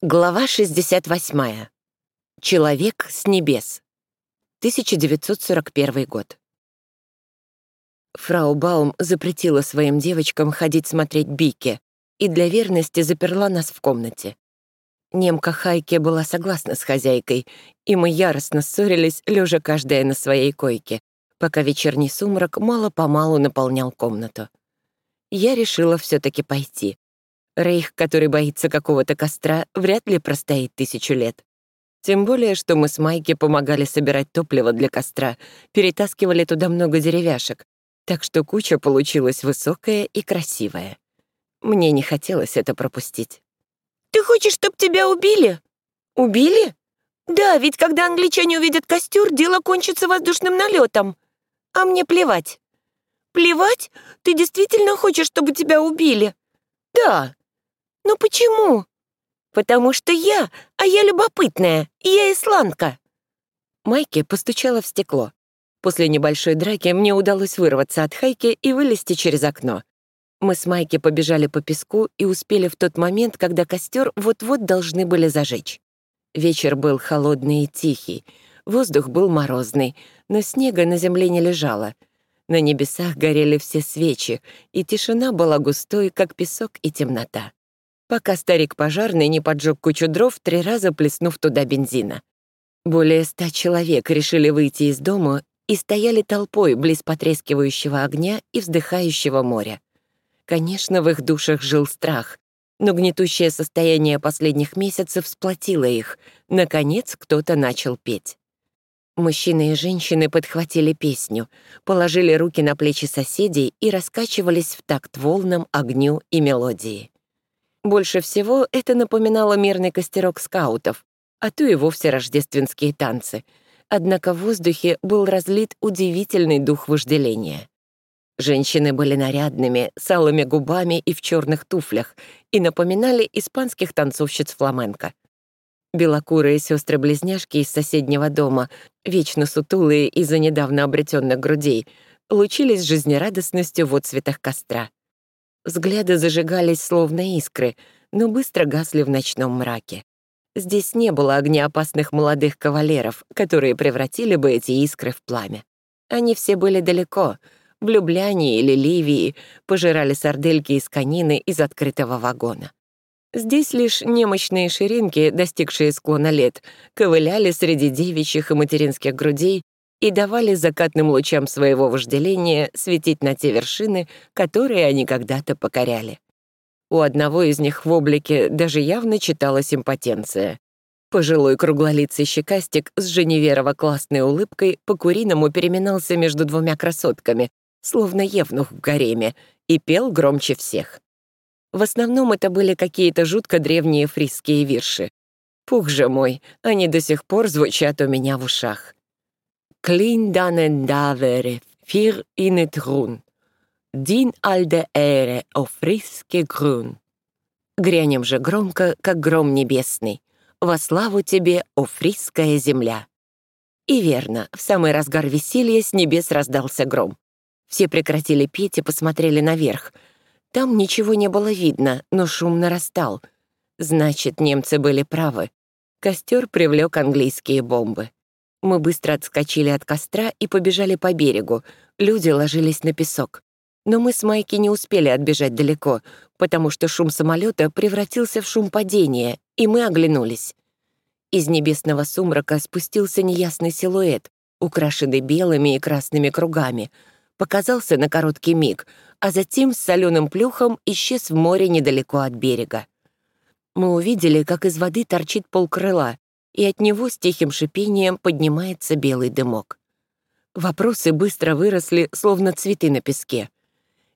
Глава 68. Человек с небес. 1941 год. Фрау Баум запретила своим девочкам ходить смотреть Бике и для верности заперла нас в комнате. Немка Хайке была согласна с хозяйкой, и мы яростно ссорились, лежа каждая на своей койке, пока вечерний сумрак мало-помалу наполнял комнату. Я решила все таки пойти, Рейх, который боится какого-то костра, вряд ли простоит тысячу лет. Тем более, что мы с Майки помогали собирать топливо для костра, перетаскивали туда много деревяшек, так что куча получилась высокая и красивая. Мне не хотелось это пропустить. «Ты хочешь, чтобы тебя убили?» «Убили?» «Да, ведь когда англичане увидят костер, дело кончится воздушным налетом. А мне плевать». «Плевать? Ты действительно хочешь, чтобы тебя убили?» «Да», «Но почему?» «Потому что я, а я любопытная, я исландка». Майки постучала в стекло. После небольшой драки мне удалось вырваться от Хайки и вылезти через окно. Мы с Майки побежали по песку и успели в тот момент, когда костер вот-вот должны были зажечь. Вечер был холодный и тихий, воздух был морозный, но снега на земле не лежало. На небесах горели все свечи, и тишина была густой, как песок и темнота пока старик пожарный не поджег кучу дров, три раза плеснув туда бензина. Более ста человек решили выйти из дома и стояли толпой близ потрескивающего огня и вздыхающего моря. Конечно, в их душах жил страх, но гнетущее состояние последних месяцев сплотило их. Наконец кто-то начал петь. Мужчины и женщины подхватили песню, положили руки на плечи соседей и раскачивались в такт волнам, огню и мелодии. Больше всего это напоминало мирный костерок скаутов, а то и вовсе рождественские танцы. Однако в воздухе был разлит удивительный дух вожделения. Женщины были нарядными, с алыми губами и в черных туфлях и напоминали испанских танцовщиц фламенко. Белокурые сестры-близняшки из соседнего дома, вечно сутулые из-за недавно обретенных грудей, лучились жизнерадостностью в отцветах костра. Взгляды зажигались словно искры, но быстро гасли в ночном мраке. Здесь не было огнеопасных молодых кавалеров, которые превратили бы эти искры в пламя. Они все были далеко, в Любляне или Ливии, пожирали сардельки из конины из открытого вагона. Здесь лишь немощные ширинки, достигшие склона лет, ковыляли среди девичьих и материнских грудей и давали закатным лучам своего вожделения светить на те вершины, которые они когда-то покоряли. У одного из них в облике даже явно читалась импотенция. Пожилой круглолицый щекастик с Женеверово-классной улыбкой по-куриному переминался между двумя красотками, словно евнух в гареме, и пел громче всех. В основном это были какие-то жутко древние фрисские вирши. Пух же мой, они до сих пор звучат у меня в ушах. Данен давere, фир инет рун. Дин альде эре, о фриске грун. Грянем же громко, как гром небесный. Во славу тебе, о фрисская земля. И верно, в самый разгар веселья с небес раздался гром. Все прекратили петь и посмотрели наверх. Там ничего не было видно, но шум нарастал. Значит, немцы были правы. Костер привлек английские бомбы. Мы быстро отскочили от костра и побежали по берегу. Люди ложились на песок. Но мы с Майки не успели отбежать далеко, потому что шум самолета превратился в шум падения, и мы оглянулись. Из небесного сумрака спустился неясный силуэт, украшенный белыми и красными кругами. Показался на короткий миг, а затем с соленым плюхом исчез в море недалеко от берега. Мы увидели, как из воды торчит полкрыла, и от него с тихим шипением поднимается белый дымок. Вопросы быстро выросли, словно цветы на песке.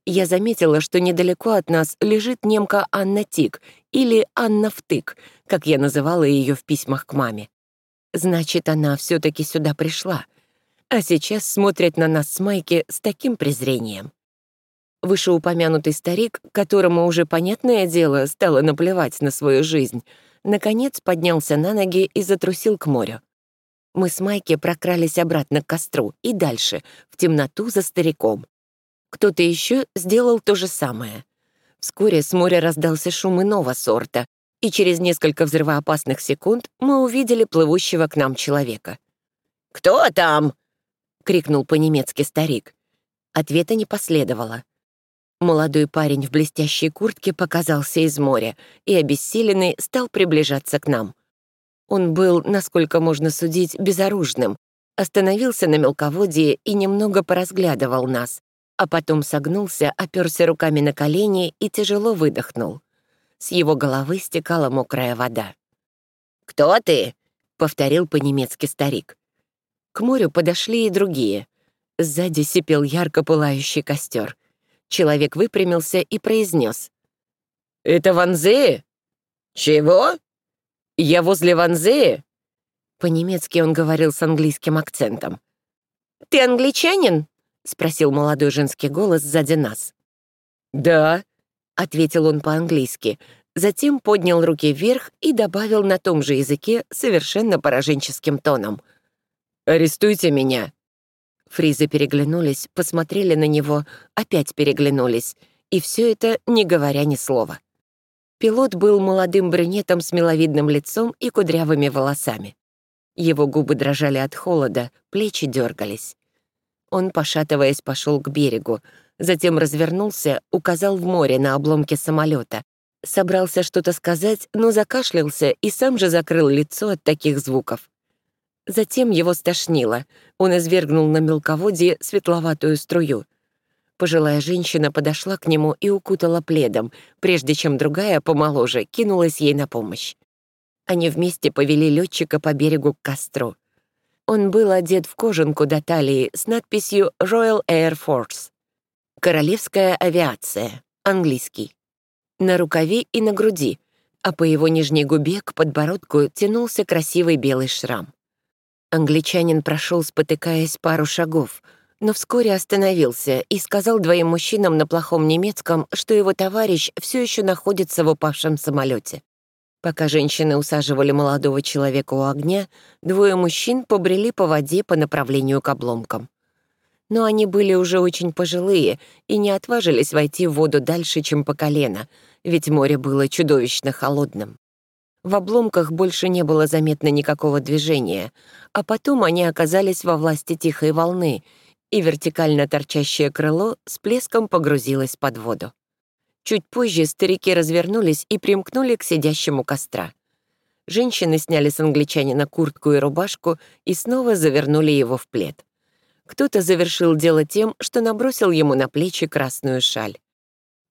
Я заметила, что недалеко от нас лежит немка Анна Тик или Анна Втык, как я называла ее в письмах к маме. Значит, она все таки сюда пришла, а сейчас смотрит на нас с Майки с таким презрением. Вышеупомянутый старик, которому уже, понятное дело, стало наплевать на свою жизнь, наконец поднялся на ноги и затрусил к морю. Мы с Майки прокрались обратно к костру и дальше, в темноту за стариком. Кто-то еще сделал то же самое. Вскоре с моря раздался шум иного сорта, и через несколько взрывоопасных секунд мы увидели плывущего к нам человека. «Кто там?» — крикнул по-немецки старик. Ответа не последовало. Молодой парень в блестящей куртке показался из моря и, обессиленный, стал приближаться к нам. Он был, насколько можно судить, безоружным, остановился на мелководье и немного поразглядывал нас, а потом согнулся, оперся руками на колени и тяжело выдохнул. С его головы стекала мокрая вода. «Кто ты?» — повторил по-немецки старик. К морю подошли и другие. Сзади сипел ярко пылающий костер. Человек выпрямился и произнес. «Это Ванзея?» «Чего?» «Я возле Ванзея?» По-немецки он говорил с английским акцентом. «Ты англичанин?» — спросил молодой женский голос сзади нас. «Да», — ответил он по-английски, затем поднял руки вверх и добавил на том же языке совершенно пораженческим тоном. «Арестуйте меня». Фризы переглянулись, посмотрели на него, опять переглянулись, и все это не говоря ни слова. Пилот был молодым брюнетом с миловидным лицом и кудрявыми волосами. Его губы дрожали от холода, плечи дергались. Он, пошатываясь, пошел к берегу, затем развернулся, указал в море на обломке самолета, собрался что-то сказать, но закашлялся и сам же закрыл лицо от таких звуков. Затем его стошнило. Он извергнул на мелководье светловатую струю. Пожилая женщина подошла к нему и укутала пледом, прежде чем другая, помоложе, кинулась ей на помощь. Они вместе повели летчика по берегу к костру. Он был одет в кожанку до талии с надписью Royal Air Force. Королевская авиация, английский. На рукаве и на груди, а по его нижней губе к подбородку тянулся красивый белый шрам. Англичанин прошел, спотыкаясь пару шагов, но вскоре остановился и сказал двоим мужчинам на плохом немецком, что его товарищ все еще находится в упавшем самолете. Пока женщины усаживали молодого человека у огня, двое мужчин побрели по воде по направлению к обломкам. Но они были уже очень пожилые и не отважились войти в воду дальше, чем по колено, ведь море было чудовищно холодным. В обломках больше не было заметно никакого движения, а потом они оказались во власти тихой волны, и вертикально торчащее крыло с плеском погрузилось под воду. Чуть позже старики развернулись и примкнули к сидящему костра. Женщины сняли с англичанина куртку и рубашку и снова завернули его в плед. Кто-то завершил дело тем, что набросил ему на плечи красную шаль.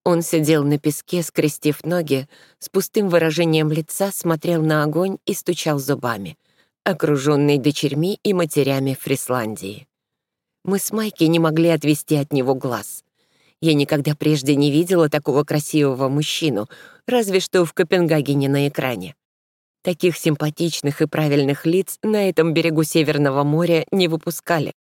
Он сидел на песке, скрестив ноги, с пустым выражением лица смотрел на огонь и стучал зубами, окруженный дочерьми и матерями Фрисландии. Мы с Майки не могли отвести от него глаз. Я никогда прежде не видела такого красивого мужчину, разве что в Копенгагене на экране. Таких симпатичных и правильных лиц на этом берегу Северного моря не выпускали.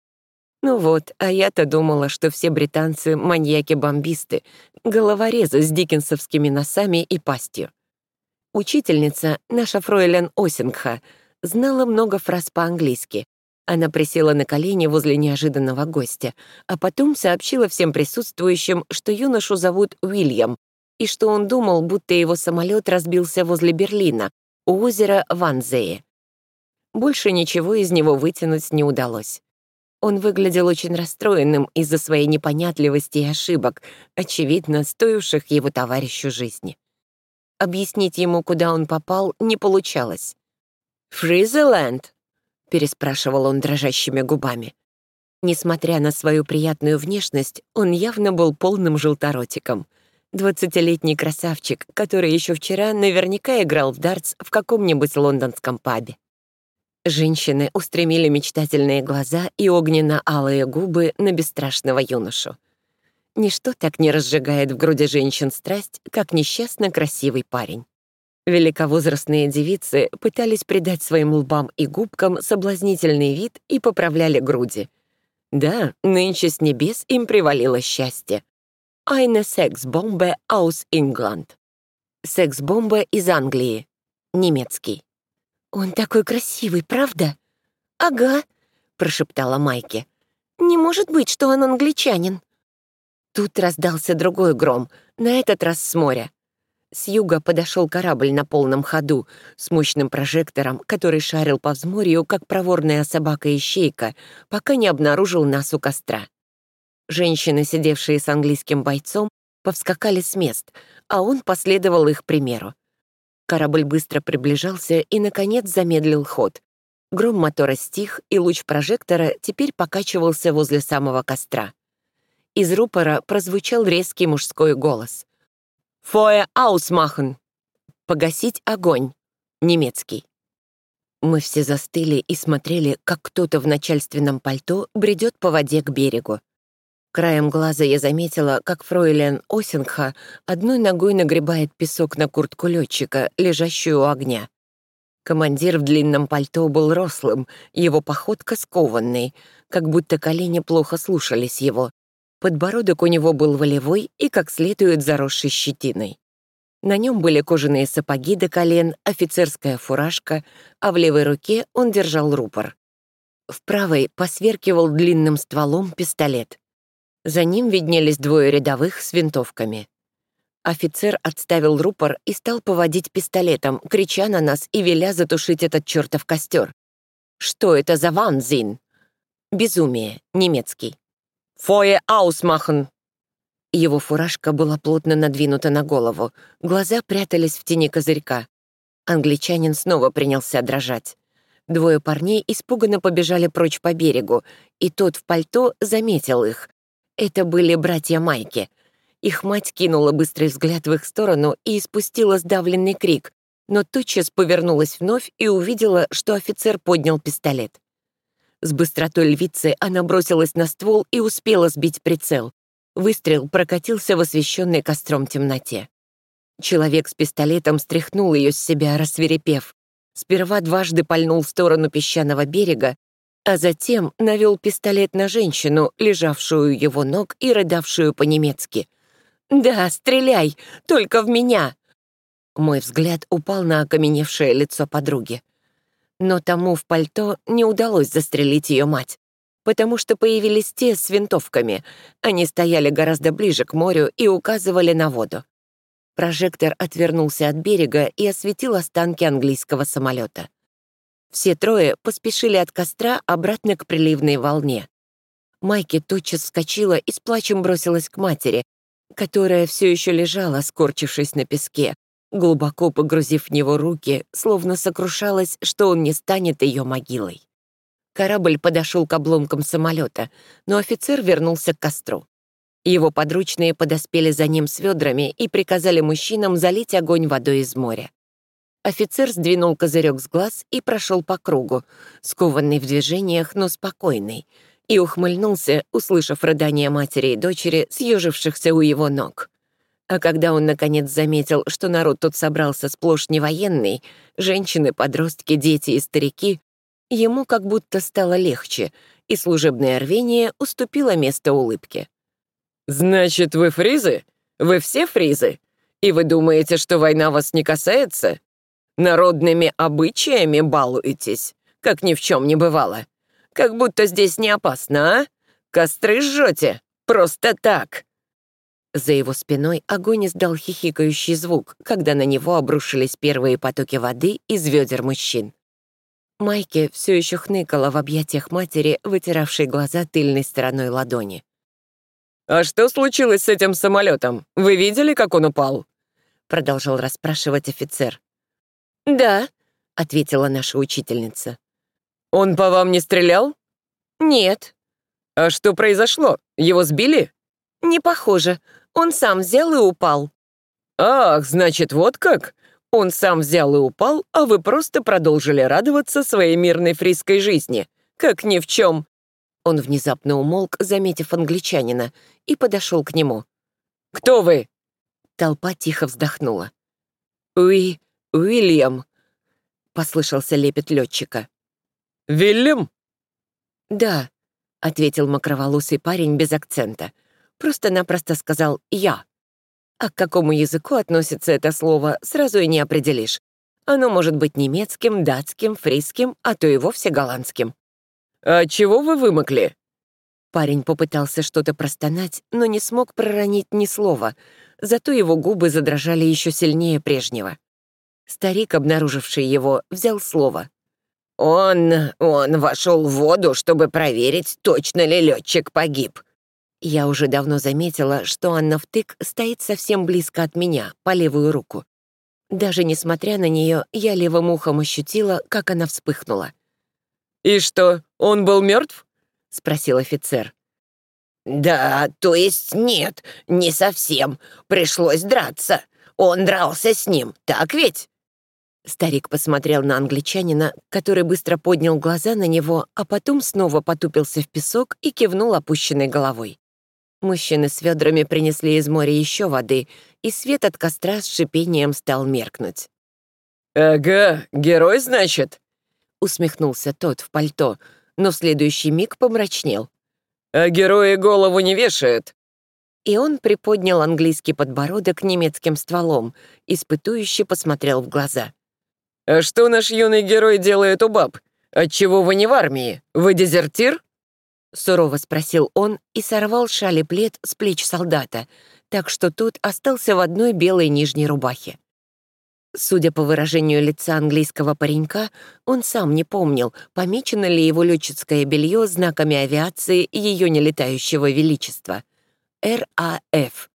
Ну вот, а я-то думала, что все британцы — маньяки-бомбисты, головорезы с диккенсовскими носами и пастью. Учительница, наша фройлен Осингха, знала много фраз по-английски. Она присела на колени возле неожиданного гостя, а потом сообщила всем присутствующим, что юношу зовут Уильям, и что он думал, будто его самолет разбился возле Берлина, у озера Ванзее. Больше ничего из него вытянуть не удалось. Он выглядел очень расстроенным из-за своей непонятливости и ошибок, очевидно, стоивших его товарищу жизни. Объяснить ему, куда он попал, не получалось. «Фризеленд?» — переспрашивал он дрожащими губами. Несмотря на свою приятную внешность, он явно был полным желторотиком. Двадцатилетний красавчик, который еще вчера наверняка играл в дартс в каком-нибудь лондонском пабе. Женщины устремили мечтательные глаза и огненно-алые губы на бесстрашного юношу. Ничто так не разжигает в груди женщин страсть, как несчастно красивый парень. Великовозрастные девицы пытались придать своим лбам и губкам соблазнительный вид и поправляли груди. Да, нынче с небес им привалило счастье. Eine Sexbombe aus England. Секс-бомба из Англии. Немецкий. «Он такой красивый, правда?» «Ага», — прошептала Майки. «Не может быть, что он англичанин». Тут раздался другой гром, на этот раз с моря. С юга подошел корабль на полном ходу с мощным прожектором, который шарил по взморью, как проворная собака-ищейка, пока не обнаружил нас у костра. Женщины, сидевшие с английским бойцом, повскакали с мест, а он последовал их примеру. Корабль быстро приближался и, наконец, замедлил ход. Гром мотора стих, и луч прожектора теперь покачивался возле самого костра. Из рупора прозвучал резкий мужской голос. «Фое аусмахен!» «Погасить огонь!» Немецкий. Мы все застыли и смотрели, как кто-то в начальственном пальто бредет по воде к берегу. Краем глаза я заметила, как фройлен Осингха одной ногой нагребает песок на куртку летчика, лежащую у огня. Командир в длинном пальто был рослым, его походка скованной, как будто колени плохо слушались его. Подбородок у него был волевой и как следует заросший щетиной. На нем были кожаные сапоги до колен, офицерская фуражка, а в левой руке он держал рупор. В правой посверкивал длинным стволом пистолет. За ним виднелись двое рядовых с винтовками. Офицер отставил рупор и стал поводить пистолетом, крича на нас и веля затушить этот чертов костер. Что это за ванзин? Безумие, немецкий. «Фое аусмахен!» Его фуражка была плотно надвинута на голову, глаза прятались в тени козырька. Англичанин снова принялся дрожать. Двое парней испуганно побежали прочь по берегу, и тот в пальто заметил их. Это были братья Майки. Их мать кинула быстрый взгляд в их сторону и испустила сдавленный крик, но тотчас повернулась вновь и увидела, что офицер поднял пистолет. С быстротой львицы она бросилась на ствол и успела сбить прицел. Выстрел прокатился в освещенной костром темноте. Человек с пистолетом стряхнул ее с себя, рассверепев. Сперва дважды пальнул в сторону песчаного берега, а затем навел пистолет на женщину, лежавшую его ног и рыдавшую по-немецки. «Да, стреляй, только в меня!» Мой взгляд упал на окаменевшее лицо подруги. Но тому в пальто не удалось застрелить ее мать, потому что появились те с винтовками. Они стояли гораздо ближе к морю и указывали на воду. Прожектор отвернулся от берега и осветил останки английского самолета. Все трое поспешили от костра обратно к приливной волне. Майки тотчас вскочила и с плачем бросилась к матери, которая все еще лежала, скорчившись на песке, глубоко погрузив в него руки, словно сокрушалась, что он не станет ее могилой. Корабль подошел к обломкам самолета, но офицер вернулся к костру. Его подручные подоспели за ним с ведрами и приказали мужчинам залить огонь водой из моря. Офицер сдвинул козырек с глаз и прошел по кругу, скованный в движениях, но спокойный, и ухмыльнулся, услышав рыдания матери и дочери, съежившихся у его ног. А когда он, наконец, заметил, что народ тут собрался сплошь не военный, женщины, подростки, дети и старики, ему как будто стало легче, и служебное рвение уступило место улыбке. «Значит, вы фризы? Вы все фризы? И вы думаете, что война вас не касается? Народными обычаями балуетесь, как ни в чем не бывало. Как будто здесь не опасно, а? Костры жжете? Просто так!» За его спиной огонь издал хихикающий звук, когда на него обрушились первые потоки воды из ведер мужчин. Майки все еще хныкала в объятиях матери, вытиравшей глаза тыльной стороной ладони. «А что случилось с этим самолетом? Вы видели, как он упал?» Продолжал расспрашивать офицер. «Да», — ответила наша учительница. «Он по вам не стрелял?» «Нет». «А что произошло? Его сбили?» «Не похоже. Он сам взял и упал». «Ах, значит, вот как? Он сам взял и упал, а вы просто продолжили радоваться своей мирной фриской жизни, как ни в чем». Он внезапно умолк, заметив англичанина, и подошел к нему. «Кто вы?» Толпа тихо вздохнула. «Уи, Уильям», — послышался лепет летчика. «Вильям?» «Да», — ответил макроволосый парень без акцента просто-напросто сказал «я». А к какому языку относится это слово, сразу и не определишь. Оно может быть немецким, датским, фрисским, а то и вовсе голландским. «А чего вы вымокли?» Парень попытался что-то простонать, но не смог проронить ни слова. зато его губы задрожали еще сильнее прежнего. Старик, обнаруживший его, взял слово. «Он... он вошел в воду, чтобы проверить, точно ли летчик погиб». Я уже давно заметила, что Анна Втык стоит совсем близко от меня, по левую руку. Даже несмотря на нее, я левым ухом ощутила, как она вспыхнула. «И что, он был мертв? спросил офицер. «Да, то есть нет, не совсем. Пришлось драться. Он дрался с ним, так ведь?» Старик посмотрел на англичанина, который быстро поднял глаза на него, а потом снова потупился в песок и кивнул опущенной головой. Мужчины с ведрами принесли из моря еще воды, и свет от костра с шипением стал меркнуть. «Ага, герой, значит?» — усмехнулся тот в пальто, но в следующий миг помрачнел. «А герои голову не вешают?» И он приподнял английский подбородок немецким стволом, испытующе посмотрел в глаза. «А что наш юный герой делает у баб? Отчего вы не в армии? Вы дезертир?» Сурово спросил он и сорвал шали плед с плеч солдата, так что тот остался в одной белой нижней рубахе. Судя по выражению лица английского паренька, он сам не помнил, помечено ли его летческое белье знаками авиации ее нелетающего величества. РАФ.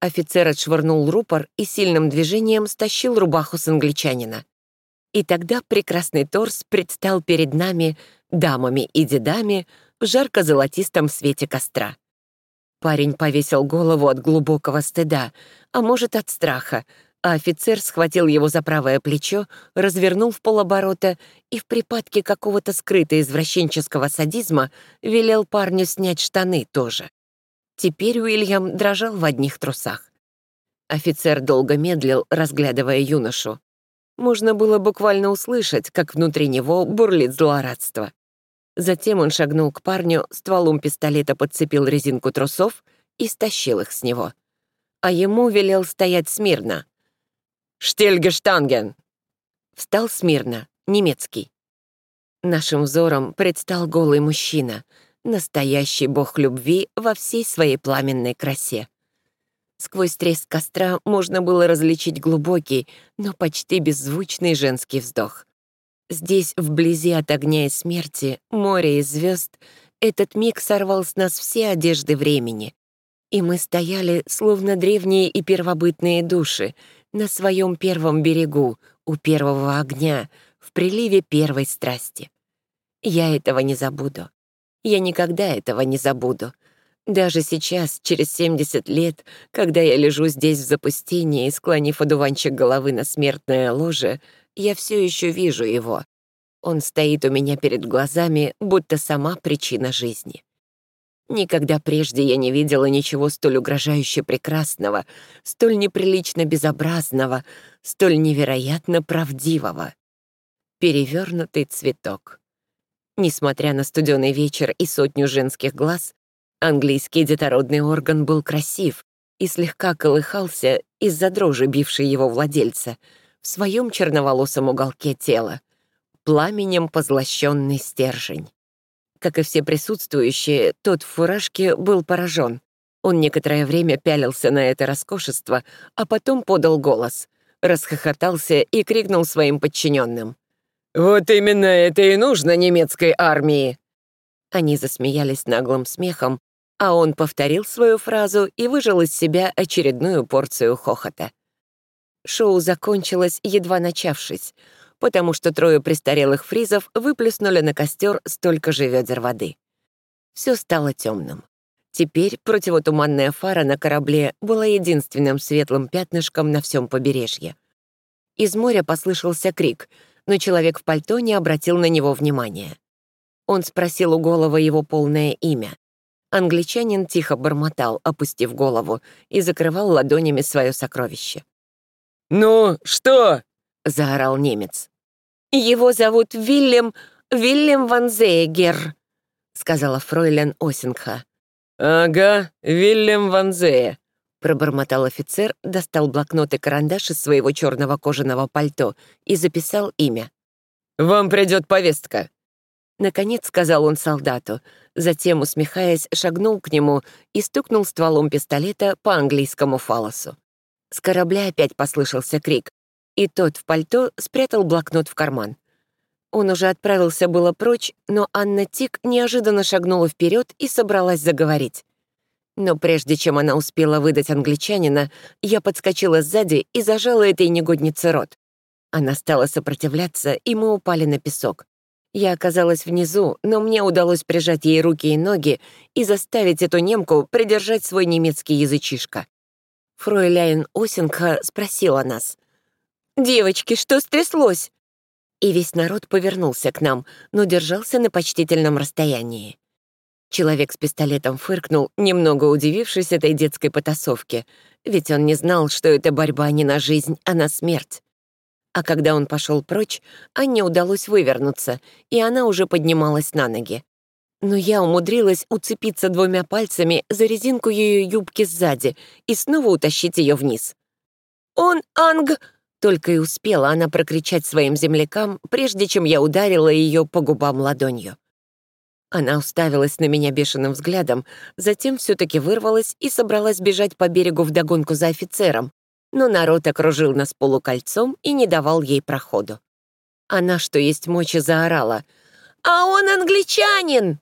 Офицер отшвырнул рупор и сильным движением стащил рубаху с англичанина. И тогда прекрасный торс предстал перед нами, дамами и дедами, в жарко-золотистом свете костра. Парень повесил голову от глубокого стыда, а может, от страха, а офицер схватил его за правое плечо, развернул в полоборота и в припадке какого-то скрытого извращенческого садизма велел парню снять штаны тоже. Теперь Уильям дрожал в одних трусах. Офицер долго медлил, разглядывая юношу. Можно было буквально услышать, как внутри него бурлит злорадство. Затем он шагнул к парню, стволом пистолета подцепил резинку трусов и стащил их с него. А ему велел стоять смирно. «Штельгештанген!» Встал смирно, немецкий. Нашим взором предстал голый мужчина, настоящий бог любви во всей своей пламенной красе. Сквозь треск костра можно было различить глубокий, но почти беззвучный женский вздох. Здесь, вблизи от огня и смерти, моря и звезд, этот миг сорвал с нас все одежды времени. И мы стояли, словно древние и первобытные души, на своем первом берегу, у первого огня, в приливе первой страсти. Я этого не забуду. Я никогда этого не забуду. Даже сейчас, через 70 лет, когда я лежу здесь в запустении, склонив одуванчик головы на смертное ложе, я все еще вижу его. Он стоит у меня перед глазами, будто сама причина жизни. Никогда прежде я не видела ничего столь угрожающе прекрасного, столь неприлично безобразного, столь невероятно правдивого. Перевернутый цветок. Несмотря на студеный вечер и сотню женских глаз, Английский детородный орган был красив и слегка колыхался из-за дрожи, бившей его владельца, в своем черноволосом уголке тела, пламенем позлощенный стержень. Как и все присутствующие, тот в фуражке был поражен. Он некоторое время пялился на это роскошество, а потом подал голос, расхохотался и крикнул своим подчиненным. «Вот именно это и нужно немецкой армии!» Они засмеялись наглым смехом, а он повторил свою фразу и выжил из себя очередную порцию хохота. Шоу закончилось, едва начавшись, потому что трое престарелых фризов выплеснули на костер столько же ведер воды. Все стало темным. Теперь противотуманная фара на корабле была единственным светлым пятнышком на всем побережье. Из моря послышался крик, но человек в пальто не обратил на него внимания. Он спросил у голова его полное имя. Англичанин тихо бормотал, опустив голову, и закрывал ладонями свое сокровище. «Ну, что?» — заорал немец. «Его зовут Вильям... Вильям Ван Зеегер», — сказала фройлен Осингха. «Ага, Вильям Ван Зее», — пробормотал офицер, достал блокнот и карандаш из своего черного кожаного пальто и записал имя. «Вам придет повестка. Наконец сказал он солдату, Затем, усмехаясь, шагнул к нему и стукнул стволом пистолета по английскому фалосу. С корабля опять послышался крик, и тот в пальто спрятал блокнот в карман. Он уже отправился было прочь, но Анна Тик неожиданно шагнула вперед и собралась заговорить. Но прежде чем она успела выдать англичанина, я подскочила сзади и зажала этой негоднице рот. Она стала сопротивляться, и мы упали на песок. Я оказалась внизу, но мне удалось прижать ей руки и ноги и заставить эту немку придержать свой немецкий язычишко. Фройляйн Осингха спросила нас. «Девочки, что стряслось?» И весь народ повернулся к нам, но держался на почтительном расстоянии. Человек с пистолетом фыркнул, немного удивившись этой детской потасовке, ведь он не знал, что это борьба не на жизнь, а на смерть. А когда он пошел прочь, Анне удалось вывернуться, и она уже поднималась на ноги. Но я умудрилась уцепиться двумя пальцами за резинку ее юбки сзади и снова утащить ее вниз. «Он анг...» Только и успела она прокричать своим землякам, прежде чем я ударила ее по губам ладонью. Она уставилась на меня бешеным взглядом, затем все таки вырвалась и собралась бежать по берегу вдогонку за офицером, но народ окружил нас полукольцом и не давал ей проходу. Она, что есть мочи, заорала. «А он англичанин!»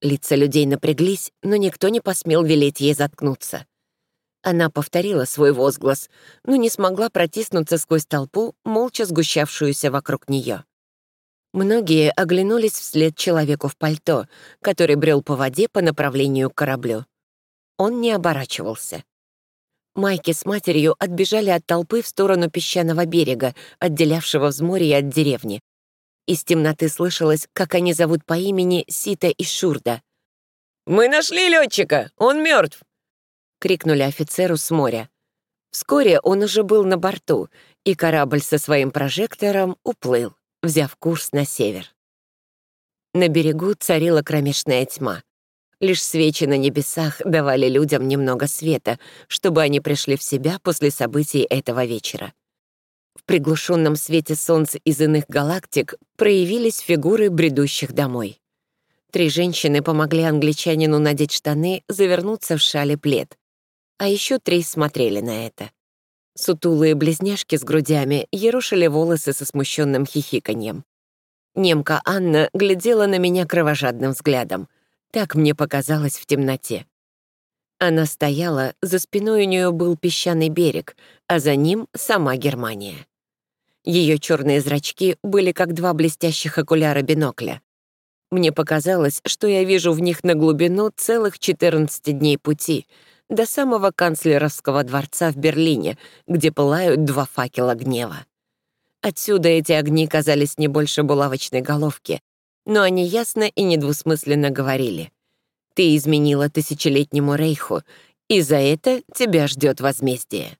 Лица людей напряглись, но никто не посмел велеть ей заткнуться. Она повторила свой возглас, но не смогла протиснуться сквозь толпу, молча сгущавшуюся вокруг нее. Многие оглянулись вслед человеку в пальто, который брел по воде по направлению к кораблю. Он не оборачивался. Майки с матерью отбежали от толпы в сторону песчаного берега, отделявшего взморье от деревни. Из темноты слышалось, как они зовут по имени Сита и Шурда. «Мы нашли летчика! Он мертв! крикнули офицеру с моря. Вскоре он уже был на борту, и корабль со своим прожектором уплыл взяв курс на север. На берегу царила кромешная тьма. Лишь свечи на небесах давали людям немного света, чтобы они пришли в себя после событий этого вечера. В приглушенном свете солнца из иных галактик проявились фигуры бредущих домой. Три женщины помогли англичанину надеть штаны, завернуться в шале плед. А еще три смотрели на это. Сутулые близняшки с грудями ерошили волосы со смущенным хихиканьем. Немка Анна глядела на меня кровожадным взглядом. Так мне показалось в темноте. Она стояла, за спиной у нее был песчаный берег, а за ним — сама Германия. Ее черные зрачки были как два блестящих окуляра бинокля. Мне показалось, что я вижу в них на глубину целых 14 дней пути — до самого канцлеровского дворца в Берлине, где пылают два факела гнева. Отсюда эти огни казались не больше булавочной головки, но они ясно и недвусмысленно говорили. «Ты изменила тысячелетнему рейху, и за это тебя ждет возмездие».